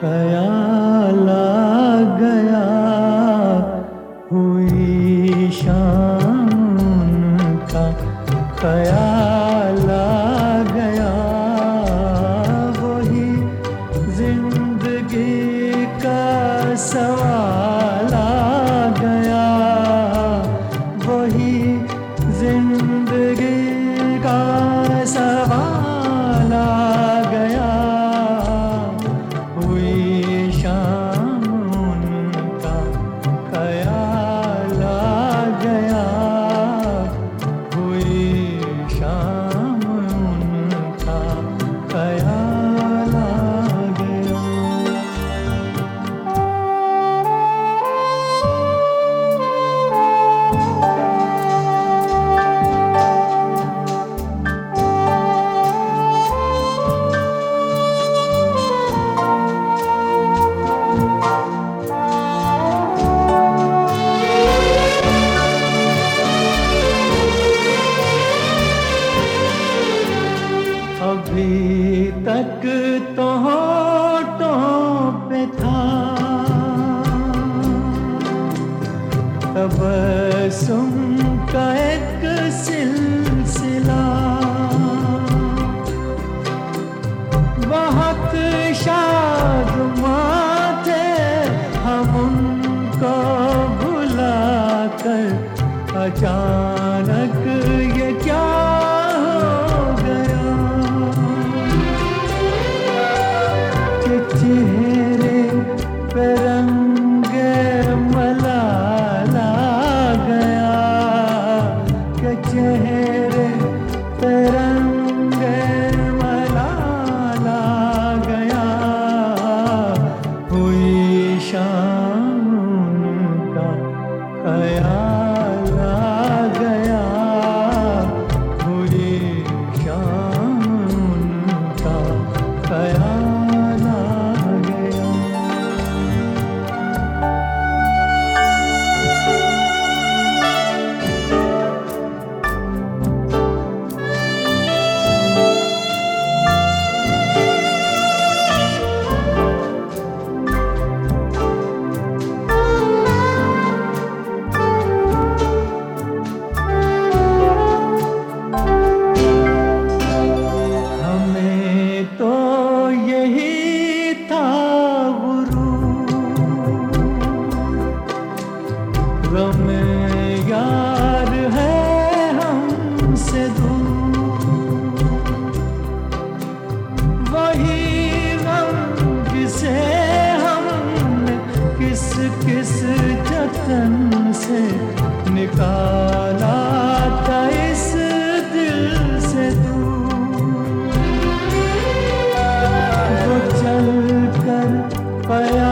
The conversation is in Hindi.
खयाला गया हुई शाम का कया तबसुम का एक सिलसिला। बहुत शाद माथे हम उनको भुला कर अचानक kaya किस किस जतन से निकाला था इस दिल से तू? वो चल कर पया